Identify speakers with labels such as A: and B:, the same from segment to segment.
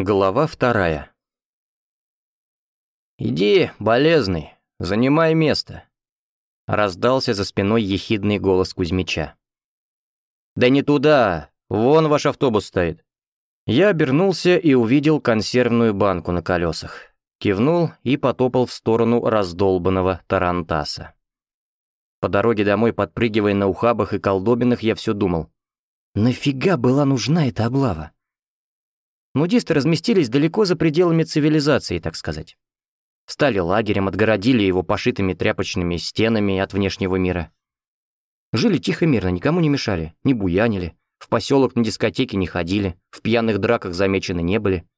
A: Глава вторая. «Иди, болезный, занимай место», — раздался за спиной ехидный голос Кузьмича. «Да не туда, вон ваш автобус стоит». Я обернулся и увидел консервную банку на колесах, кивнул и потопал в сторону раздолбанного Тарантаса. По дороге домой, подпрыгивая на ухабах и колдобинах, я все думал, нафига была нужна эта облава? Нудисты разместились далеко за пределами цивилизации, так сказать. Стали лагерем, отгородили его пошитыми тряпочными стенами от внешнего мира. Жили тихо-мирно, никому не мешали, не буянили, в поселок на дискотеке не ходили, в пьяных драках замечены не были.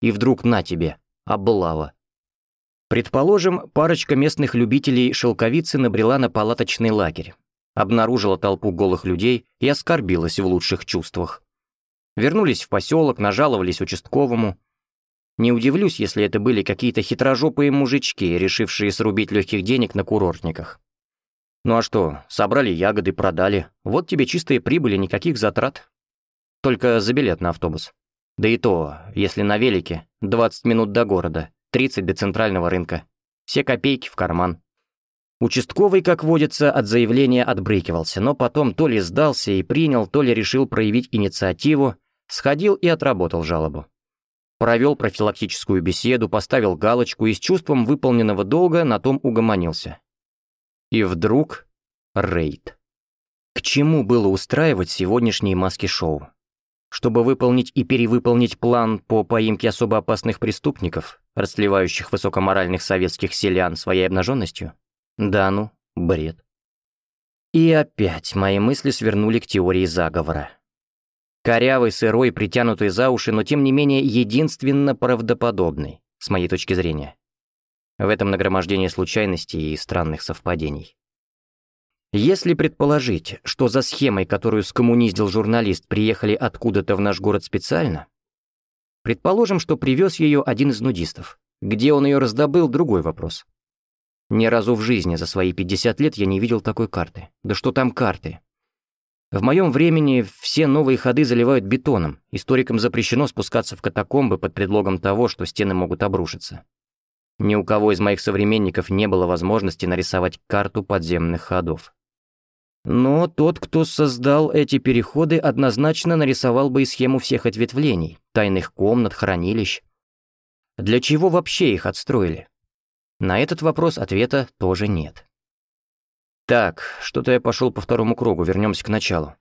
A: И вдруг на тебе, облава. Предположим, парочка местных любителей шелковицы набрела на палаточный лагерь, обнаружила толпу голых людей и оскорбилась в лучших чувствах. Вернулись в поселок, нажаловались участковому. Не удивлюсь, если это были какие-то хитрожопые мужички, решившие срубить легких денег на курортниках. Ну а что, собрали ягоды, продали. Вот тебе чистые прибыли, никаких затрат. Только за билет на автобус. Да и то, если на велике, 20 минут до города, 30 до центрального рынка. Все копейки в карман. Участковый, как водится, от заявления отбрыкивался, но потом то ли сдался и принял, то ли решил проявить инициативу, Сходил и отработал жалобу. Провел профилактическую беседу, поставил галочку и с чувством выполненного долга на том угомонился. И вдруг рейд. К чему было устраивать сегодняшние маски-шоу? Чтобы выполнить и перевыполнить план по поимке особо опасных преступников, расливающих высокоморальных советских селян своей обнаженностью? Да ну, бред. И опять мои мысли свернули к теории заговора. Корявый, сырой, притянутый за уши, но тем не менее единственно правдоподобный, с моей точки зрения. В этом нагромождении случайностей и странных совпадений. Если предположить, что за схемой, которую скоммуниздил журналист, приехали откуда-то в наш город специально, предположим, что привез ее один из нудистов. Где он ее раздобыл, другой вопрос. Ни разу в жизни за свои 50 лет я не видел такой карты. Да что там карты? В моем времени все новые ходы заливают бетоном, историкам запрещено спускаться в катакомбы под предлогом того, что стены могут обрушиться. Ни у кого из моих современников не было возможности нарисовать карту подземных ходов. Но тот, кто создал эти переходы, однозначно нарисовал бы и схему всех ответвлений, тайных комнат, хранилищ. Для чего вообще их отстроили? На этот вопрос ответа тоже нет. Так, что-то я пошел по второму кругу, вернемся к началу.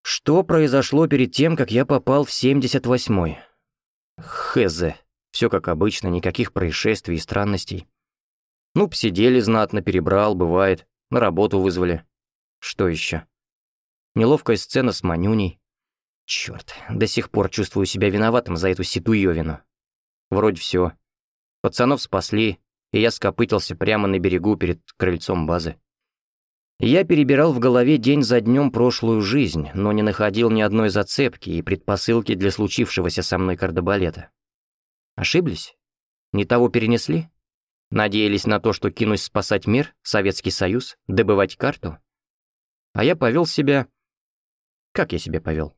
A: Что произошло перед тем, как я попал в 78-й? Хз. Все как обычно, никаких происшествий и странностей. Ну, посидели знатно, перебрал, бывает. На работу вызвали. Что еще? Неловкая сцена с Манюней. Черт, до сих пор чувствую себя виноватым за эту ситуевину. Вроде все. Пацанов спасли, и я скопытился прямо на берегу перед крыльцом базы. Я перебирал в голове день за днем прошлую жизнь, но не находил ни одной зацепки и предпосылки для случившегося со мной кардебалета. Ошиблись? Не того перенесли? Надеялись на то, что кинусь спасать мир, Советский Союз, добывать карту? А я повел себя... Как я себя повел?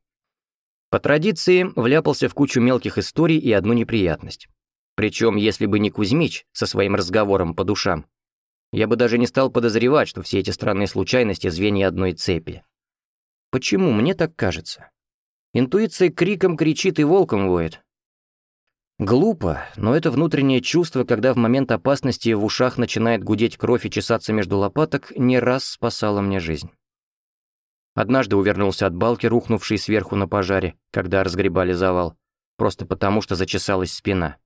A: По традиции, вляпался в кучу мелких историй и одну неприятность. Причем, если бы не Кузьмич со своим разговором по душам, я бы даже не стал подозревать, что все эти странные случайности — звенья одной цепи. Почему мне так кажется? Интуиция криком кричит и волком воет. Глупо, но это внутреннее чувство, когда в момент опасности в ушах начинает гудеть кровь и чесаться между лопаток, не раз спасало мне жизнь. Однажды увернулся от балки, рухнувшей сверху на пожаре, когда разгребали завал, просто потому что зачесалась спина.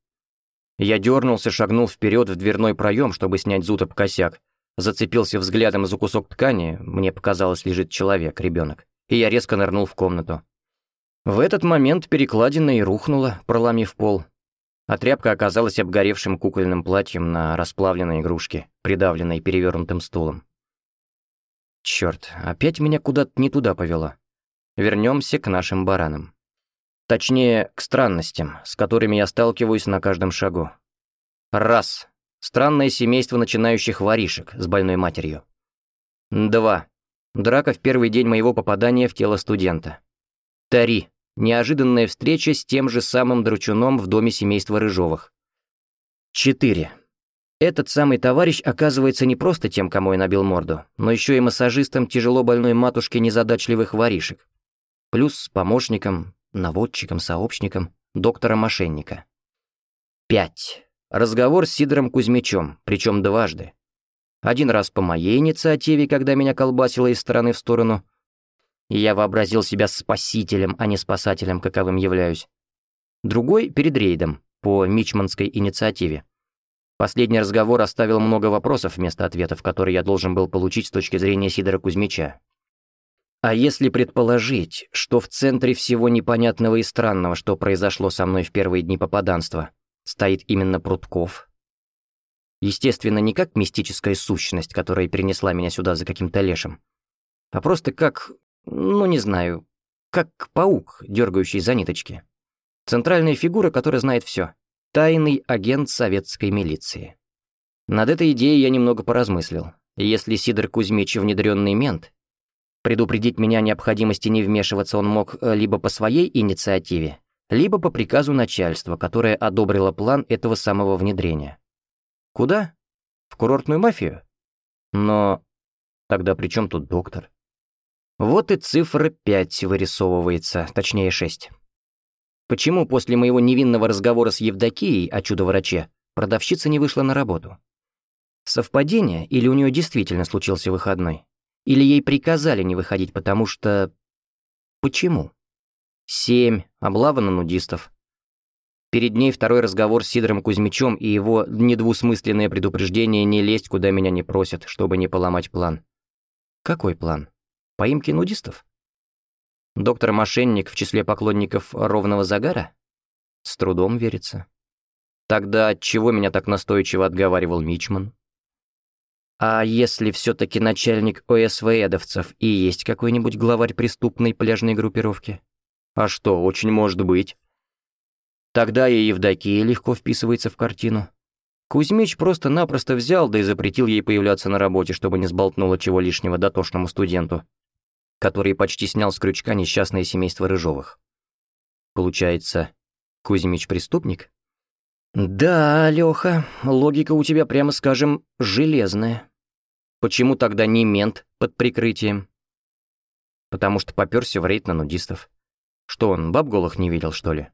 A: Я дернулся, шагнул вперед в дверной проем, чтобы снять зуд об косяк. Зацепился взглядом за кусок ткани, мне показалось, лежит человек, ребенок, и я резко нырнул в комнату. В этот момент перекладина и рухнула, проломив пол, а тряпка оказалась обгоревшим кукольным платьем на расплавленной игрушке, придавленной перевернутым стулом. Черт, опять меня куда-то не туда повело. Вернемся к нашим баранам. Точнее, к странностям, с которыми я сталкиваюсь на каждом шагу. Раз. Странное семейство начинающих воришек с больной матерью. Два. Драка в первый день моего попадания в тело студента. Три. Неожиданная встреча с тем же самым дручуном в доме семейства Рыжовых. 4. Этот самый товарищ оказывается не просто тем, кому я набил морду, но еще и массажистом тяжело больной матушки незадачливых воришек. Плюс помощником, наводчиком, сообщником, доктора-мошенника. 5. Разговор с Сидором Кузьмичем, причем дважды. Один раз по моей инициативе, когда меня колбасило из стороны в сторону, и я вообразил себя спасителем, а не спасателем, каковым являюсь. Другой — перед рейдом, по мичманской инициативе. Последний разговор оставил много вопросов вместо ответов, которые я должен был получить с точки зрения Сидора Кузьмича. А если предположить, что в центре всего непонятного и странного, что произошло со мной в первые дни попаданства, стоит именно Прутков? Естественно, не как мистическая сущность, которая принесла меня сюда за каким-то лешим, а просто как, ну не знаю, как паук, дергающий за ниточки. Центральная фигура, которая знает все тайный агент советской милиции. Над этой идеей я немного поразмыслил. Если Сидор Кузьмич внедренный мент, предупредить меня необходимости не вмешиваться он мог э, либо по своей инициативе, либо по приказу начальства, которое одобрило план этого самого внедрения. Куда? В курортную мафию? Но тогда при чем тут доктор? Вот и цифра 5 вырисовывается, точнее 6. Почему после моего невинного разговора с Евдокией о чудо-враче продавщица не вышла на работу? Совпадение или у нее действительно случился выходной? Или ей приказали не выходить, потому что... Почему? Семь, облава на нудистов. Перед ней второй разговор с Сидором Кузьмичем и его недвусмысленное предупреждение не лезть, куда меня не просят, чтобы не поломать план. Какой план? Поимки нудистов? Доктор-мошенник в числе поклонников ровного загара? С трудом верится. Тогда от чего меня так настойчиво отговаривал Мичман? А если все-таки начальник ОСВЭдовцев и есть какой-нибудь главарь преступной пляжной группировки? А что, очень может быть. Тогда и Евдокия легко вписывается в картину. Кузьмич просто-напросто взял, да и запретил ей появляться на работе, чтобы не сболтнуло чего лишнего дотошному студенту который почти снял с крючка несчастное семейство Рыжовых. Получается, Кузьмич преступник? Да, Лёха, логика у тебя, прямо скажем, железная. Почему тогда не мент под прикрытием? Потому что попёрся в рейд на нудистов. Что он, баб голых не видел, что ли?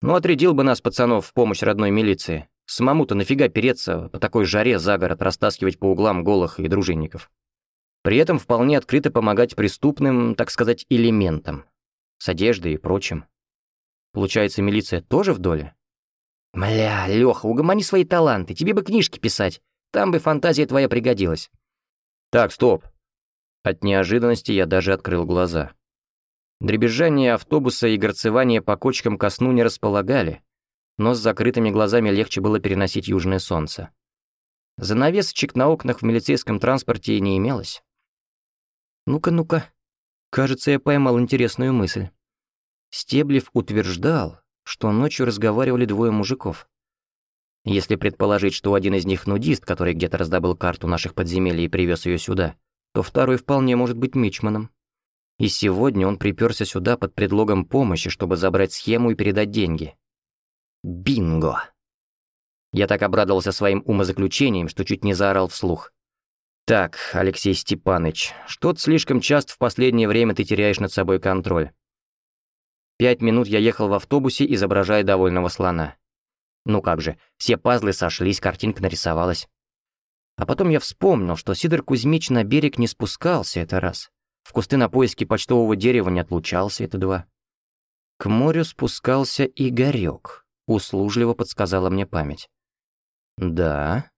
A: Ну, отрядил бы нас, пацанов, в помощь родной милиции. Самому-то нафига переться по такой жаре за город, растаскивать по углам голых и дружинников? При этом вполне открыто помогать преступным, так сказать, элементам. С одеждой и прочим. Получается, милиция тоже в доле? Мля, Лёха, угомони свои таланты, тебе бы книжки писать. Там бы фантазия твоя пригодилась. Так, стоп. От неожиданности я даже открыл глаза. Дребезжание автобуса и горцевание по кочкам ко сну не располагали, но с закрытыми глазами легче было переносить южное солнце. Занавесочек на окнах в милицейском транспорте не имелось. Ну-ка, ну-ка. Кажется, я поймал интересную мысль. Стеблев утверждал, что ночью разговаривали двое мужиков. Если предположить, что один из них нудист, который где-то раздобыл карту наших подземелий и привез ее сюда, то второй вполне может быть мичманом. И сегодня он приперся сюда под предлогом помощи, чтобы забрать схему и передать деньги. Бинго! Я так обрадовался своим умозаключением, что чуть не заорал вслух. «Так, Алексей Степаныч, что-то слишком часто в последнее время ты теряешь над собой контроль». Пять минут я ехал в автобусе, изображая довольного слона. Ну как же, все пазлы сошлись, картинка нарисовалась. А потом я вспомнил, что Сидор Кузьмич на берег не спускался это раз. В кусты на поиски почтового дерева не отлучался это два. К морю спускался Игорёк, услужливо подсказала мне память. Да,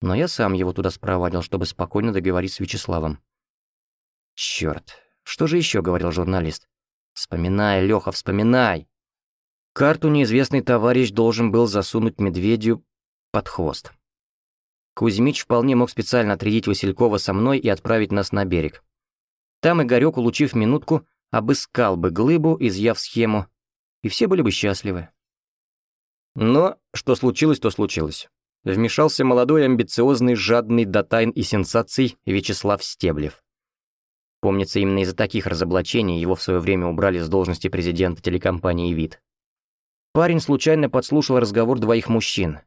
A: но я сам его туда спровадил, чтобы спокойно договорить с Вячеславом. Чёрт, что же еще говорил журналист? Вспоминай, Леха, вспоминай. Карту неизвестный товарищ должен был засунуть медведю под хвост. Кузьмич вполне мог специально отрядить Василькова со мной и отправить нас на берег. Там Игорёк, улучив минутку, обыскал бы глыбу, изъяв схему, и все были бы счастливы. Но что случилось, то случилось вмешался молодой, амбициозный, жадный до тайн и сенсаций Вячеслав Стеблев. Помнится, именно из-за таких разоблачений его в свое время убрали с должности президента телекомпании «Вид». Парень случайно подслушал разговор двоих мужчин.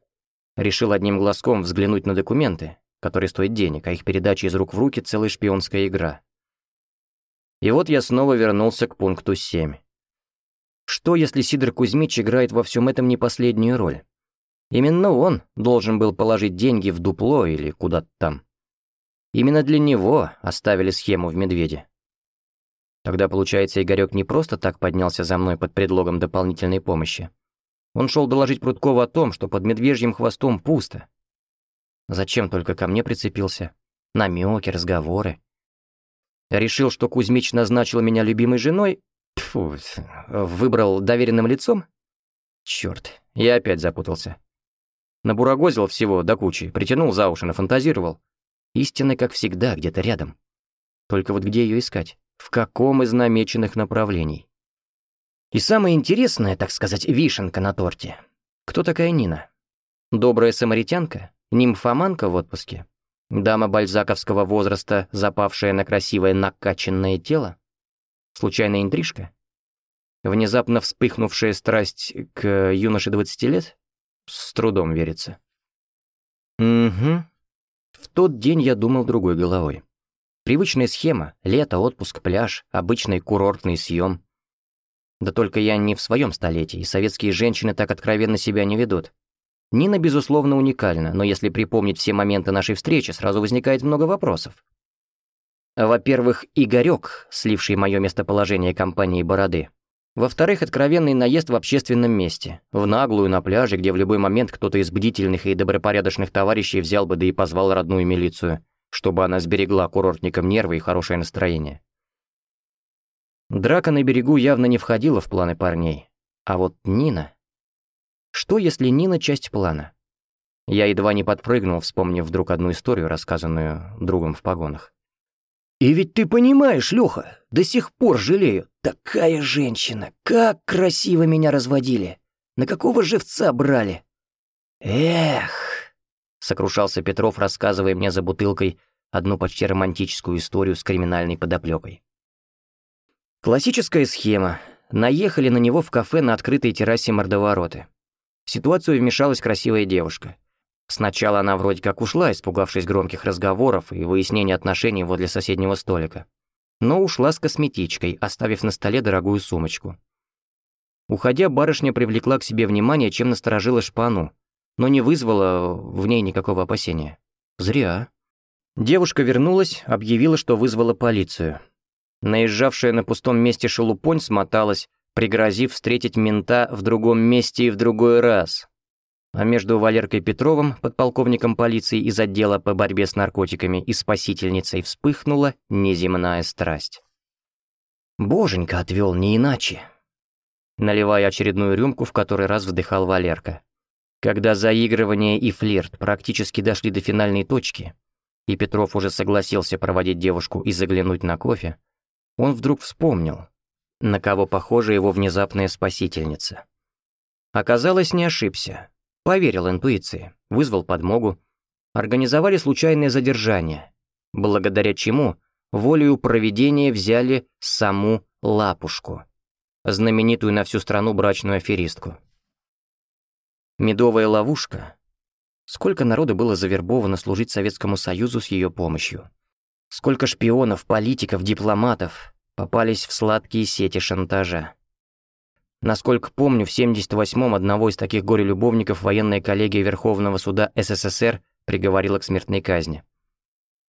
A: Решил одним глазком взглянуть на документы, которые стоят денег, а их передача из рук в руки — целая шпионская игра. И вот я снова вернулся к пункту 7. Что, если Сидор Кузьмич играет во всем этом не последнюю роль? Именно он должен был положить деньги в дупло или куда-то там. Именно для него оставили схему в «Медведе». Тогда, получается, Игорек не просто так поднялся за мной под предлогом дополнительной помощи. Он шел доложить Прудкову о том, что под медвежьим хвостом пусто. Зачем только ко мне прицепился? Намеки, разговоры. Решил, что Кузьмич назначил меня любимой женой, Фу, выбрал доверенным лицом? Черт, я опять запутался. Набурагозил всего до кучи, притянул за уши, нафантазировал. Истина, как всегда, где-то рядом. Только вот где ее искать? В каком из намеченных направлений? И самое интересное, так сказать, вишенка на торте. Кто такая Нина? Добрая самаритянка? Нимфоманка в отпуске? Дама бальзаковского возраста, запавшая на красивое накачанное тело? Случайная интрижка? Внезапно вспыхнувшая страсть к юноше 20 лет? С трудом верится. Угу. В тот день я думал другой головой. Привычная схема — лето, отпуск, пляж, обычный курортный съем. Да только я не в своем столетии, и советские женщины так откровенно себя не ведут. Нина, безусловно, уникальна, но если припомнить все моменты нашей встречи, сразу возникает много вопросов. Во-первых, Игорек, сливший мое местоположение компании «Бороды», во-вторых, откровенный наезд в общественном месте. В наглую, на пляже, где в любой момент кто-то из бдительных и добропорядочных товарищей взял бы да и позвал родную милицию, чтобы она сберегла курортникам нервы и хорошее настроение. Драка на берегу явно не входила в планы парней. А вот Нина... Что, если Нина — часть плана? Я едва не подпрыгнул, вспомнив вдруг одну историю, рассказанную другом в погонах. «И ведь ты понимаешь, Лёха, до сих пор жалею. Такая женщина, как красиво меня разводили. На какого живца брали? Эх!» Сокрушался Петров, рассказывая мне за бутылкой одну почти романтическую историю с криминальной подоплёкой. Классическая схема. Наехали на него в кафе на открытой террасе мордовороты. В ситуацию вмешалась красивая девушка. Сначала она вроде как ушла, испугавшись громких разговоров и выяснения отношений возле соседнего столика. Но ушла с косметичкой, оставив на столе дорогую сумочку. Уходя, барышня привлекла к себе внимание, чем насторожила шпану, но не вызвала в ней никакого опасения. Зря. Девушка вернулась, объявила, что вызвала полицию. Наезжавшая на пустом месте шелупонь смоталась, пригрозив встретить мента в другом месте и в другой раз. А между Валеркой Петровым, подполковником полиции из отдела по борьбе с наркотиками, и спасительницей вспыхнула неземная страсть. «Боженька отвел не иначе», наливая очередную рюмку, в который раз вдыхал Валерка. Когда заигрывание и флирт практически дошли до финальной точки, и Петров уже согласился проводить девушку и заглянуть на кофе, он вдруг вспомнил, на кого похожа его внезапная спасительница. Оказалось, не ошибся. Поверил интуиции, вызвал подмогу. Организовали случайное задержание, благодаря чему волею проведения взяли саму Лапушку, знаменитую на всю страну брачную аферистку. Медовая ловушка. Сколько народу было завербовано служить Советскому Союзу с ее помощью. Сколько шпионов, политиков, дипломатов попались в сладкие сети шантажа. Насколько помню, в 78-м одного из таких горе-любовников военная коллегия Верховного суда СССР приговорила к смертной казни.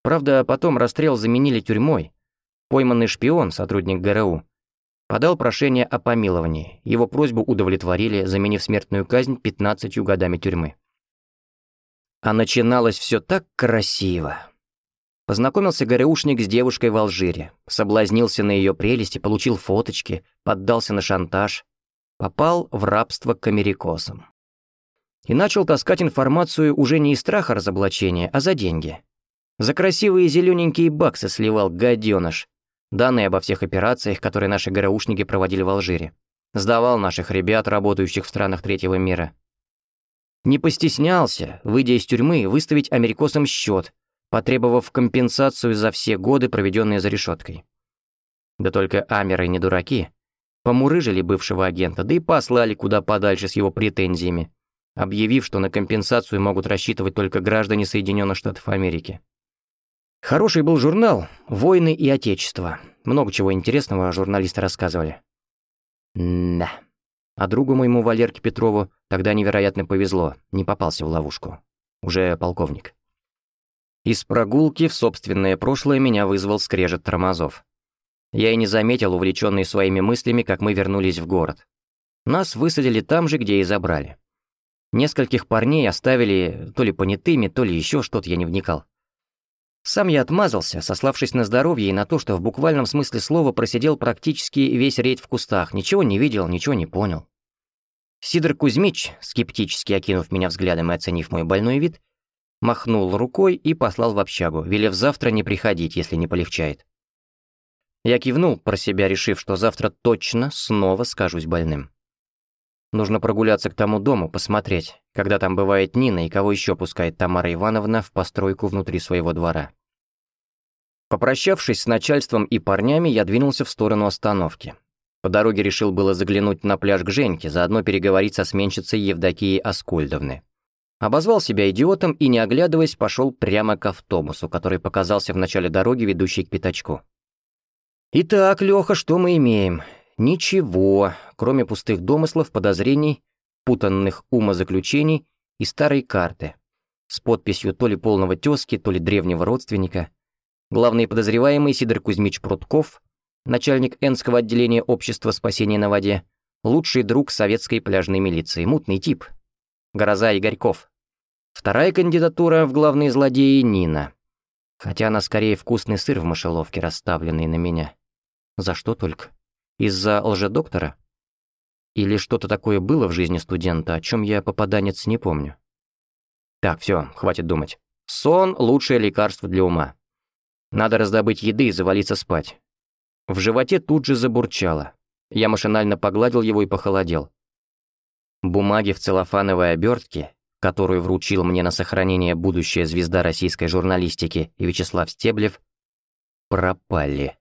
A: Правда, потом расстрел заменили тюрьмой. Пойманный шпион, сотрудник ГРУ, подал прошение о помиловании. Его просьбу удовлетворили, заменив смертную казнь 15 годами тюрьмы. А начиналось все так красиво. Познакомился ГРУшник с девушкой в Алжире, соблазнился на ее прелести, получил фоточки, поддался на шантаж, попал в рабство к америкосам. И начал таскать информацию уже не из страха разоблачения, а за деньги. За красивые зелененькие баксы сливал гаденыш, данные обо всех операциях, которые наши ГРУшники проводили в Алжире. Сдавал наших ребят, работающих в странах третьего мира. Не постеснялся, выйдя из тюрьмы, выставить америкосам счет, потребовав компенсацию за все годы, проведенные за решеткой. Да только Амеры не дураки. Помурыжили бывшего агента, да и послали куда подальше с его претензиями, объявив, что на компенсацию могут рассчитывать только граждане Соединенных Штатов Америки. Хороший был журнал «Войны и Отечество». Много чего интересного журналисты рассказывали. Да. А другу моему Валерке Петрову тогда невероятно повезло, не попался в ловушку. Уже полковник. Из прогулки в собственное прошлое меня вызвал скрежет тормозов. Я и не заметил, увлеченный своими мыслями, как мы вернулись в город. Нас высадили там же, где и забрали. Нескольких парней оставили то ли понятыми, то ли еще что-то, я не вникал. Сам я отмазался, сославшись на здоровье и на то, что в буквальном смысле слова просидел практически весь рейд в кустах, ничего не видел, ничего не понял. Сидор Кузьмич, скептически окинув меня взглядом и оценив мой больной вид, махнул рукой и послал в общагу, велев завтра не приходить, если не полегчает. Я кивнул, про себя решив, что завтра точно снова скажусь больным. Нужно прогуляться к тому дому, посмотреть, когда там бывает Нина и кого еще пускает Тамара Ивановна в постройку внутри своего двора. Попрощавшись с начальством и парнями, я двинулся в сторону остановки. По дороге решил было заглянуть на пляж к Женьке, заодно переговорить со сменщицей Евдокией Аскольдовны. Обозвал себя идиотом и, не оглядываясь, пошел прямо к автобусу, который показался в начале дороги, ведущей к пятачку. «Итак, Леха, что мы имеем? Ничего, кроме пустых домыслов, подозрений, путанных умозаключений и старой карты с подписью то ли полного тезки, то ли древнего родственника. Главный подозреваемый Сидор Кузьмич Прутков, начальник Энского отделения общества спасения на воде, лучший друг советской пляжной милиции, мутный тип. Гроза Игорьков. Вторая кандидатура в главные злодеи — Нина. Хотя она скорее вкусный сыр в мышеловке, расставленный на меня. За что только? Из-за лжедоктора? Или что-то такое было в жизни студента, о чем я, попаданец, не помню? Так, все, хватит думать. Сон — лучшее лекарство для ума. Надо раздобыть еды и завалиться спать. В животе тут же забурчало. Я машинально погладил его и похолодел. Бумаги в целлофановой обертке, которую вручил мне на сохранение будущая звезда российской журналистики Вячеслав Стеблев, пропали.